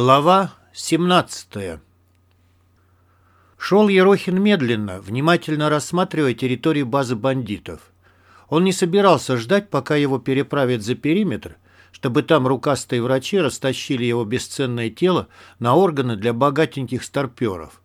Глава 17 Шел Ерохин медленно, внимательно рассматривая территорию базы бандитов. Он не собирался ждать, пока его переправят за периметр, чтобы там рукастые врачи растащили его бесценное тело на органы для богатеньких старперов.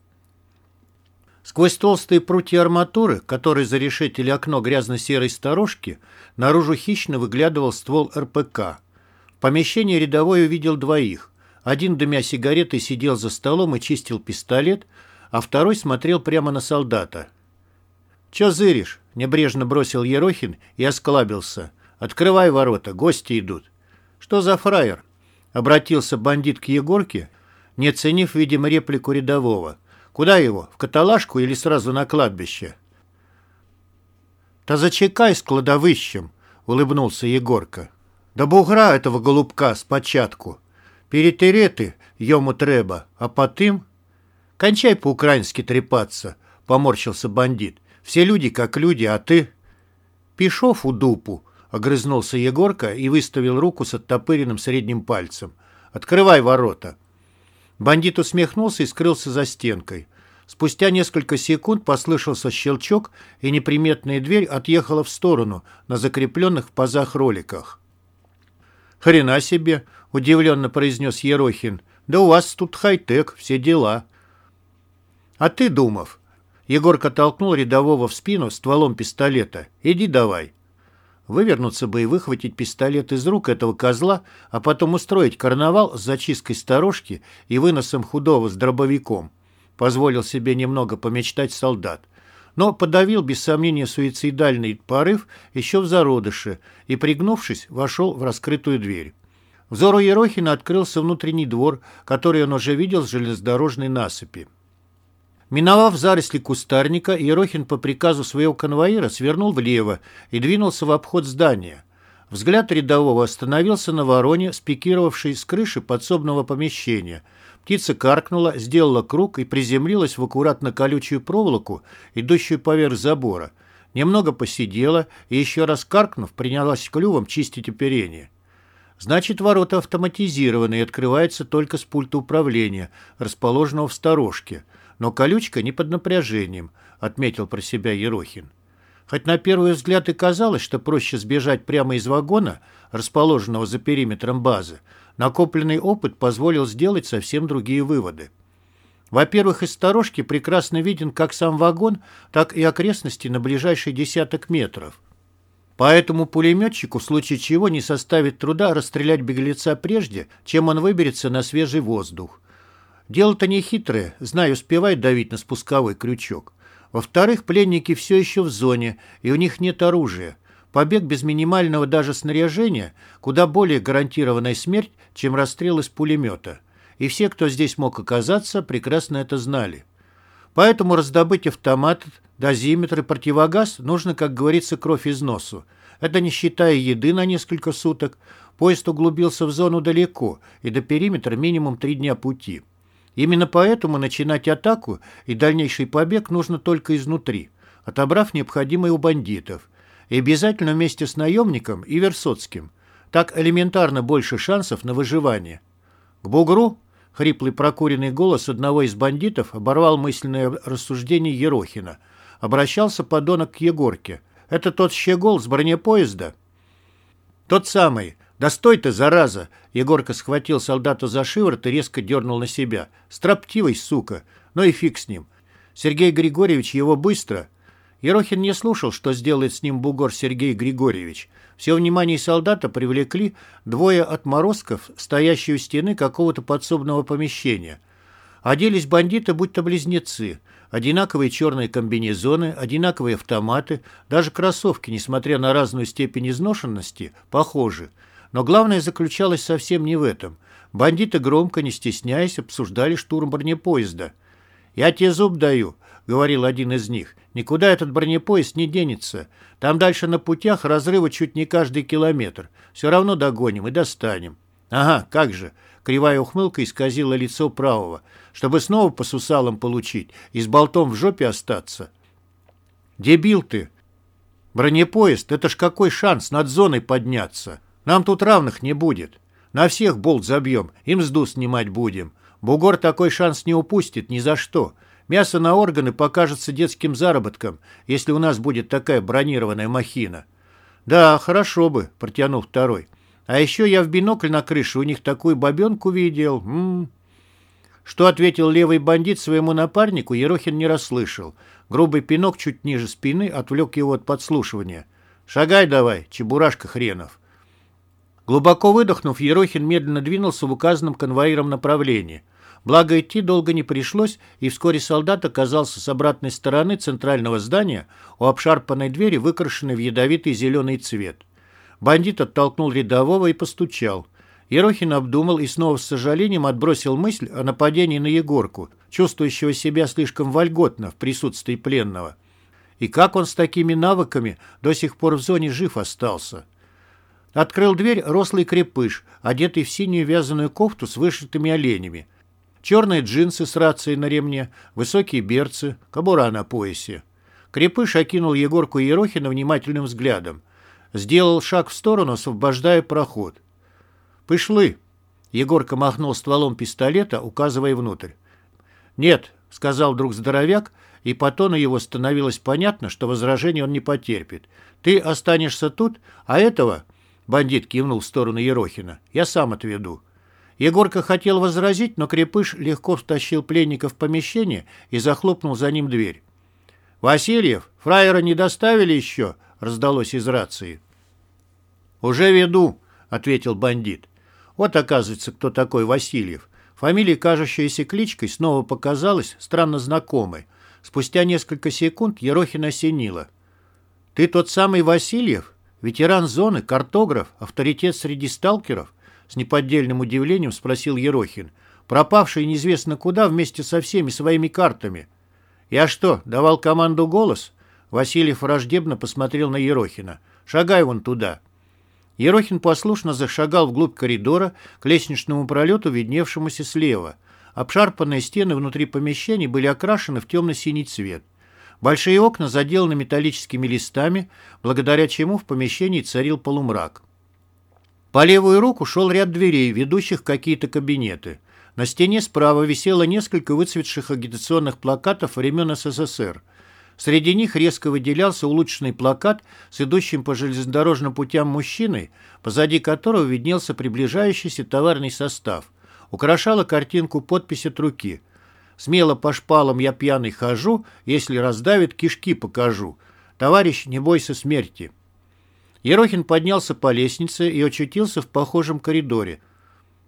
Сквозь толстые прутья арматуры, которые зарешетили окно грязно-серой сторожки, наружу хищно выглядывал ствол РПК. В помещении рядовой увидел двоих. Один, дымя сигаретой, сидел за столом и чистил пистолет, а второй смотрел прямо на солдата. «Чё зыришь?» — небрежно бросил Ерохин и осклабился. «Открывай ворота, гости идут». «Что за фраер?» — обратился бандит к Егорке, не оценив, видимо, реплику рядового. «Куда его? В каталажку или сразу на кладбище?» «Та зачекай с кладовищем», — улыбнулся Егорка. «Да бугра этого голубка с початку. Перетерети йому треба, а потым...» «Кончай по-украински трепаться», — поморщился бандит. «Все люди как люди, а ты...» «Пишов у дупу», — огрызнулся Егорка и выставил руку с оттопыренным средним пальцем. «Открывай ворота». Бандит усмехнулся и скрылся за стенкой. Спустя несколько секунд послышался щелчок, и неприметная дверь отъехала в сторону на закрепленных в пазах роликах. «Хрена себе!» — удивленно произнес Ерохин. «Да у вас тут хай-тек, все дела». «А ты, Думов?» Егорка толкнул рядового в спину стволом пистолета. «Иди давай». Вывернуться бы и выхватить пистолет из рук этого козла, а потом устроить карнавал с зачисткой сторожки и выносом худого с дробовиком. Позволил себе немного помечтать солдат но подавил, без сомнения, суицидальный порыв еще в зародыше и, пригнувшись, вошел в раскрытую дверь. Взору Ерохина открылся внутренний двор, который он уже видел с железнодорожной насыпи. Миновав заросли кустарника, Ерохин по приказу своего конвоира свернул влево и двинулся в обход здания. Взгляд рядового остановился на вороне, спикировавшей с крыши подсобного помещения – Птица каркнула, сделала круг и приземлилась в аккуратно колючую проволоку, идущую поверх забора. Немного посидела и, еще раз каркнув, принялась клювом чистить оперение. Значит, ворота автоматизированы и открываются только с пульта управления, расположенного в сторожке. Но колючка не под напряжением, отметил про себя Ерохин. Хоть на первый взгляд и казалось, что проще сбежать прямо из вагона, расположенного за периметром базы, Накопленный опыт позволил сделать совсем другие выводы. Во-первых, из сторожки прекрасно виден как сам вагон, так и окрестности на ближайшие десяток метров. Поэтому пулеметчику в случае чего не составит труда расстрелять беглеца прежде, чем он выберется на свежий воздух. Дело-то не хитрое, знаю, успевает давить на спусковой крючок. Во-вторых, пленники все еще в зоне, и у них нет оружия. Побег без минимального даже снаряжения – куда более гарантированная смерть, чем расстрел из пулемета. И все, кто здесь мог оказаться, прекрасно это знали. Поэтому раздобыть автомат, дозиметр и противогаз нужно, как говорится, кровь из носу. Это не считая еды на несколько суток. Поезд углубился в зону далеко, и до периметра минимум три дня пути. Именно поэтому начинать атаку и дальнейший побег нужно только изнутри, отобрав необходимое у бандитов. И обязательно вместе с наемником и Версоцким. Так элементарно больше шансов на выживание. К бугру хриплый прокуренный голос одного из бандитов оборвал мысленное рассуждение Ерохина. Обращался подонок к Егорке. «Это тот щегол с бронепоезда?» «Тот самый. Да стой ты, зараза!» Егорка схватил солдата за шиворот и резко дернул на себя. «Строптивый, сука! Ну и фиг с ним!» Сергей Григорьевич его быстро Ерохин не слушал, что сделает с ним бугор Сергей Григорьевич. Все внимание солдата привлекли двое отморозков, стоящие у стены какого-то подсобного помещения. Оделись бандиты, будто близнецы. Одинаковые черные комбинезоны, одинаковые автоматы, даже кроссовки, несмотря на разную степень изношенности, похожи. Но главное заключалось совсем не в этом. Бандиты громко, не стесняясь, обсуждали штурм бронепоезда. «Я тебе зуб даю», — говорил один из них. Никуда этот бронепоезд не денется. Там дальше на путях разрывы чуть не каждый километр. Все равно догоним и достанем. Ага, как же. Кривая ухмылка исказила лицо правого. Чтобы снова по сусалам получить и с болтом в жопе остаться. Дебил ты. Бронепоезд — это ж какой шанс над зоной подняться. Нам тут равных не будет. На всех болт забьем, им мзду снимать будем. Бугор такой шанс не упустит ни за что. Мясо на органы покажется детским заработком, если у нас будет такая бронированная махина». «Да, хорошо бы», — протянул второй. «А еще я в бинокль на крыше у них такую бабенку видел. М -м -м. Что ответил левый бандит своему напарнику, Ерохин не расслышал. Грубый пинок чуть ниже спины отвлек его от подслушивания. «Шагай давай, чебурашка хренов!» Глубоко выдохнув, Ерохин медленно двинулся в указанном конвоиром направлении. Благо идти долго не пришлось, и вскоре солдат оказался с обратной стороны центрального здания у обшарпанной двери, выкрашенной в ядовитый зеленый цвет. Бандит оттолкнул рядового и постучал. Ерохин обдумал и снова с сожалением отбросил мысль о нападении на Егорку, чувствующего себя слишком вольготно в присутствии пленного. И как он с такими навыками до сих пор в зоне жив остался? Открыл дверь рослый крепыш, одетый в синюю вязаную кофту с вышитыми оленями. Черные джинсы с рацией на ремне, высокие берцы, кобура на поясе. Крепыш окинул Егорку Ерохина внимательным взглядом. Сделал шаг в сторону, освобождая проход. «Пышлы!» Егорка махнул стволом пистолета, указывая внутрь. «Нет», — сказал вдруг здоровяк, и по тону его становилось понятно, что возражение он не потерпит. «Ты останешься тут, а этого...» — бандит кивнул в сторону Ерохина. «Я сам отведу». Егорка хотел возразить, но Крепыш легко втащил пленника в помещение и захлопнул за ним дверь. «Васильев, фраера не доставили еще?» — раздалось из рации. «Уже веду», — ответил бандит. Вот, оказывается, кто такой Васильев. Фамилия, кажущаяся кличкой, снова показалась странно знакомой. Спустя несколько секунд Ерохин осенило. «Ты тот самый Васильев? Ветеран зоны, картограф, авторитет среди сталкеров?» С неподдельным удивлением спросил Ерохин. «Пропавший неизвестно куда вместе со всеми своими картами». «Я что, давал команду голос?» Васильев враждебно посмотрел на Ерохина. «Шагай вон туда». Ерохин послушно зашагал вглубь коридора к лестничному пролету, видневшемуся слева. Обшарпанные стены внутри помещений были окрашены в темно-синий цвет. Большие окна заделаны металлическими листами, благодаря чему в помещении царил полумрак. По левую руку шел ряд дверей, ведущих какие-то кабинеты. На стене справа висело несколько выцветших агитационных плакатов времен СССР – Среди них резко выделялся улучшенный плакат с идущим по железнодорожным путям мужчиной, позади которого виднелся приближающийся товарный состав. Украшала картинку подпись от руки. «Смело по шпалам я пьяный хожу, если раздавит, кишки покажу. Товарищ, не бойся смерти». Ерохин поднялся по лестнице и очутился в похожем коридоре.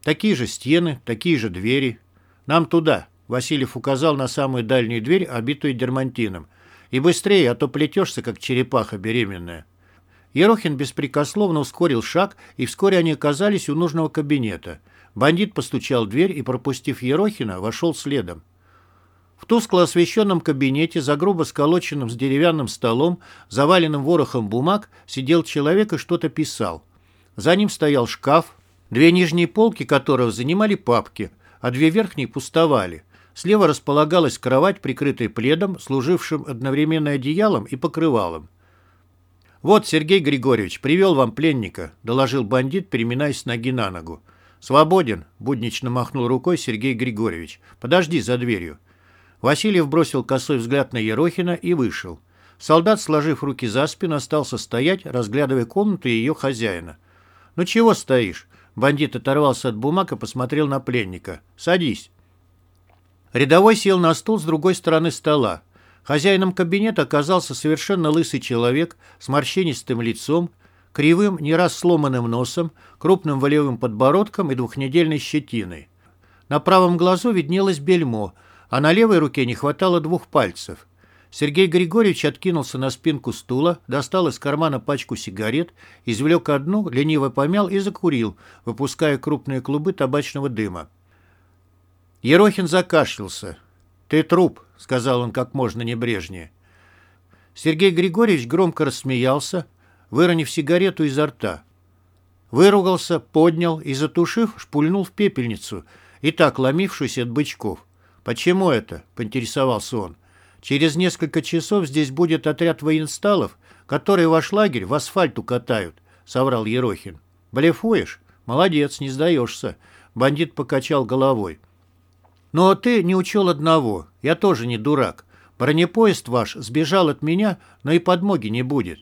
Такие же стены, такие же двери. «Нам туда», — Васильев указал на самую дальнюю дверь, обитую дермантином. И быстрее, а то плетешься, как черепаха беременная. Ерохин беспрекословно ускорил шаг, и вскоре они оказались у нужного кабинета. Бандит постучал в дверь и, пропустив Ерохина, вошел следом. В тускло освещенном кабинете, за грубо сколоченным с деревянным столом, заваленным ворохом бумаг, сидел человек и что-то писал. За ним стоял шкаф, две нижние полки которого занимали папки, а две верхние пустовали – Слева располагалась кровать, прикрытая пледом, служившим одновременно одеялом и покрывалом. «Вот, Сергей Григорьевич, привел вам пленника», — доложил бандит, переминаясь с ноги на ногу. «Свободен», — буднично махнул рукой Сергей Григорьевич. «Подожди за дверью». Васильев бросил косой взгляд на Ерохина и вышел. Солдат, сложив руки за спину, остался стоять, разглядывая комнату и ее хозяина. «Ну чего стоишь?» Бандит оторвался от бумаг и посмотрел на пленника. «Садись». Рядовой сел на стул с другой стороны стола. Хозяином кабинета оказался совершенно лысый человек с морщинистым лицом, кривым, не раз сломанным носом, крупным волевым подбородком и двухнедельной щетиной. На правом глазу виднелось бельмо, а на левой руке не хватало двух пальцев. Сергей Григорьевич откинулся на спинку стула, достал из кармана пачку сигарет, извлек одну, лениво помял и закурил, выпуская крупные клубы табачного дыма. Ерохин закашлялся. «Ты труп», — сказал он как можно небрежнее. Сергей Григорьевич громко рассмеялся, выронив сигарету изо рта. Выругался, поднял и, затушив, шпульнул в пепельницу, и так ломившуюся от бычков. «Почему это?» — поинтересовался он. «Через несколько часов здесь будет отряд военсталов, которые ваш лагерь в асфальт укатают», — соврал Ерохин. «Блефуешь?» — Молодец, не сдаешься. Бандит покачал головой. Но ты не учел одного. Я тоже не дурак. Бронепоезд ваш сбежал от меня, но и подмоги не будет.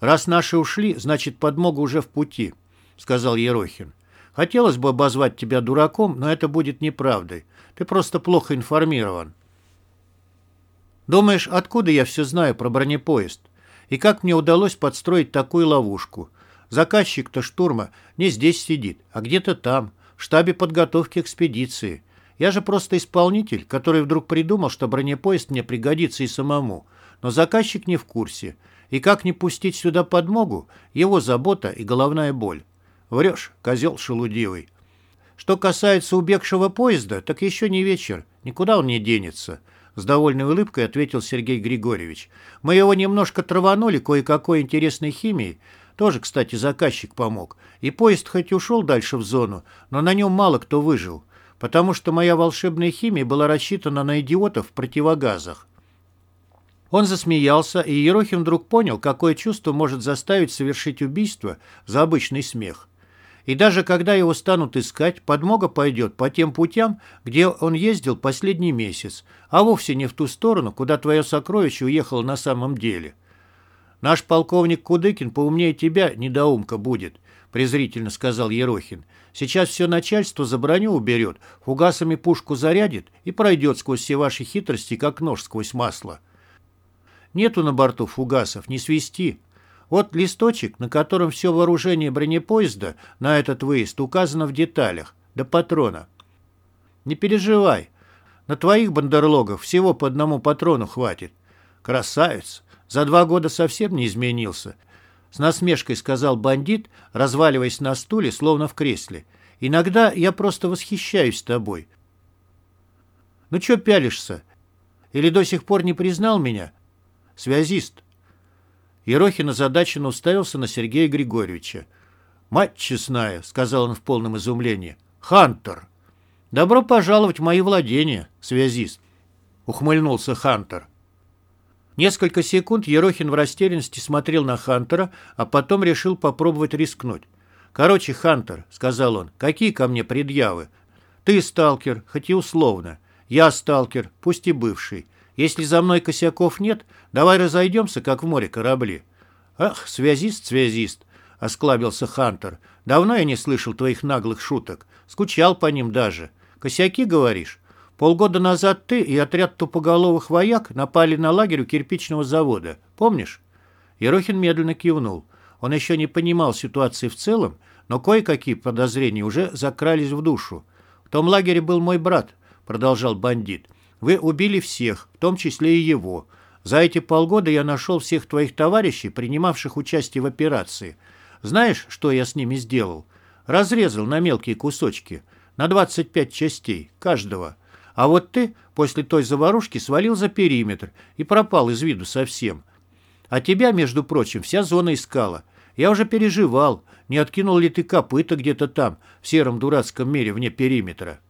Раз наши ушли, значит, подмога уже в пути, сказал Ерохин. Хотелось бы обозвать тебя дураком, но это будет неправдой. Ты просто плохо информирован. Думаешь, откуда я все знаю про бронепоезд? И как мне удалось подстроить такую ловушку? Заказчик-то штурма не здесь сидит, а где-то там, в штабе подготовки экспедиции. Я же просто исполнитель, который вдруг придумал, что бронепоезд мне пригодится и самому. Но заказчик не в курсе. И как не пустить сюда подмогу, его забота и головная боль. Врешь, козел шелудивый. Что касается убегшего поезда, так еще не вечер. Никуда он не денется. С довольной улыбкой ответил Сергей Григорьевич. Мы его немножко траванули кое-какой интересной химией. Тоже, кстати, заказчик помог. И поезд хоть ушел дальше в зону, но на нем мало кто выжил. Потому что моя волшебная химия была рассчитана на идиотов в противогазах. Он засмеялся, и Ерохин вдруг понял, какое чувство может заставить совершить убийство за обычный смех. И даже когда его станут искать, подмога пойдет по тем путям, где он ездил последний месяц, а вовсе не в ту сторону, куда твое сокровище уехало на самом деле. Наш полковник Кудыкин поумнее тебя, недоумка, будет, презрительно сказал Ерохин. Сейчас все начальство за броню уберет, фугасами пушку зарядит и пройдет сквозь все ваши хитрости, как нож сквозь масло. Нету на борту фугасов, не свисти, вот листочек, на котором все вооружение бронепоезда на этот выезд указано в деталях, до патрона. Не переживай, на твоих бандерлогов всего по одному патрону хватит. Красавец, за два года совсем не изменился. С насмешкой сказал бандит, разваливаясь на стуле, словно в кресле. Иногда я просто восхищаюсь тобой. Ну чё пялишься? Или до сих пор не признал меня? Связист, Ерохин озадаченно уставился на Сергея Григорьевича. «Мать честная», — сказал он в полном изумлении. «Хантер!» «Добро пожаловать в мои владения, связист», — ухмыльнулся Хантер. Несколько секунд Ерохин в растерянности смотрел на Хантера, а потом решил попробовать рискнуть. «Короче, Хантер», — сказал он, — «какие ко мне предъявы? Ты сталкер, хоть и условно. Я сталкер, пусть и бывший. Если за мной косяков нет, давай разойдемся, как в море корабли». «Ах, связист, связист», — осклабился Хантер. «Давно я не слышал твоих наглых шуток. Скучал по ним даже. Косяки, говоришь? Полгода назад ты и отряд тупоголовых вояк напали на лагерь у кирпичного завода. Помнишь?» Ерохин медленно кивнул. Он еще не понимал ситуации в целом, но кое-какие подозрения уже закрались в душу. «В том лагере был мой брат», — продолжал бандит. Вы убили всех, в том числе и его. За эти полгода я нашел всех твоих товарищей, принимавших участие в операции. Знаешь, что я с ними сделал? Разрезал на мелкие кусочки, на 25 частей, каждого. А вот ты после той заварушки свалил за периметр и пропал из виду совсем. А тебя, между прочим, вся зона искала. Я уже переживал, не откинул ли ты копыта где-то там, в сером дурацком мире вне периметра.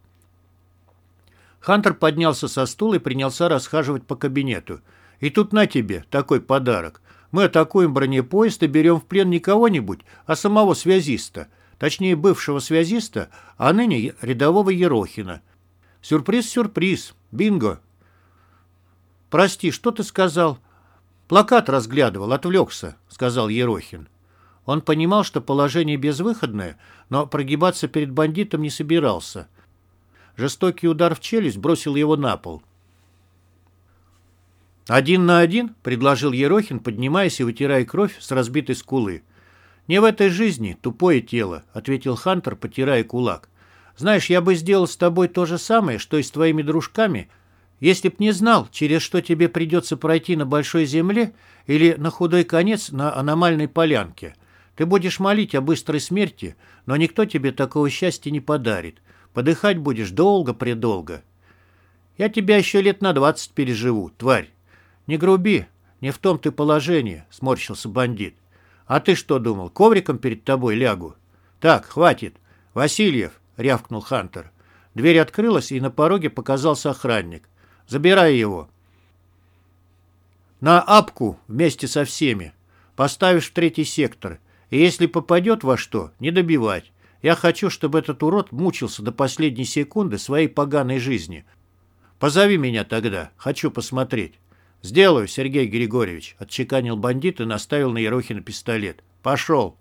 Хантер поднялся со стула и принялся расхаживать по кабинету. «И тут на тебе такой подарок. Мы атакуем бронепоезд и берем в плен не кого-нибудь, а самого связиста. Точнее, бывшего связиста, а ныне рядового Ерохина. Сюрприз-сюрприз. Бинго!» «Прости, что ты сказал?» «Плакат разглядывал, отвлекся», — сказал Ерохин. Он понимал, что положение безвыходное, но прогибаться перед бандитом не собирался — Жестокий удар в челюсть бросил его на пол. «Один на один?» — предложил Ерохин, поднимаясь и вытирая кровь с разбитой скулы. «Не в этой жизни, тупое тело», — ответил Хантер, потирая кулак. «Знаешь, я бы сделал с тобой то же самое, что и с твоими дружками, если б не знал, через что тебе придется пройти на большой земле или на худой конец на аномальной полянке. Ты будешь молить о быстрой смерти, но никто тебе такого счастья не подарит. Подыхать будешь долго-предолго. Я тебя еще лет на двадцать переживу, тварь. Не груби, не в том ты положении, сморщился бандит. А ты что думал, ковриком перед тобой лягу? Так, хватит. Васильев, рявкнул Хантер. Дверь открылась, и на пороге показался охранник. Забирай его. На апку вместе со всеми. Поставишь в третий сектор. И если попадет во что, не добивать. Я хочу, чтобы этот урод мучился до последней секунды своей поганой жизни. Позови меня тогда. Хочу посмотреть». «Сделаю, Сергей Григорьевич», — отчеканил бандит и наставил на Ерохина пистолет. «Пошел».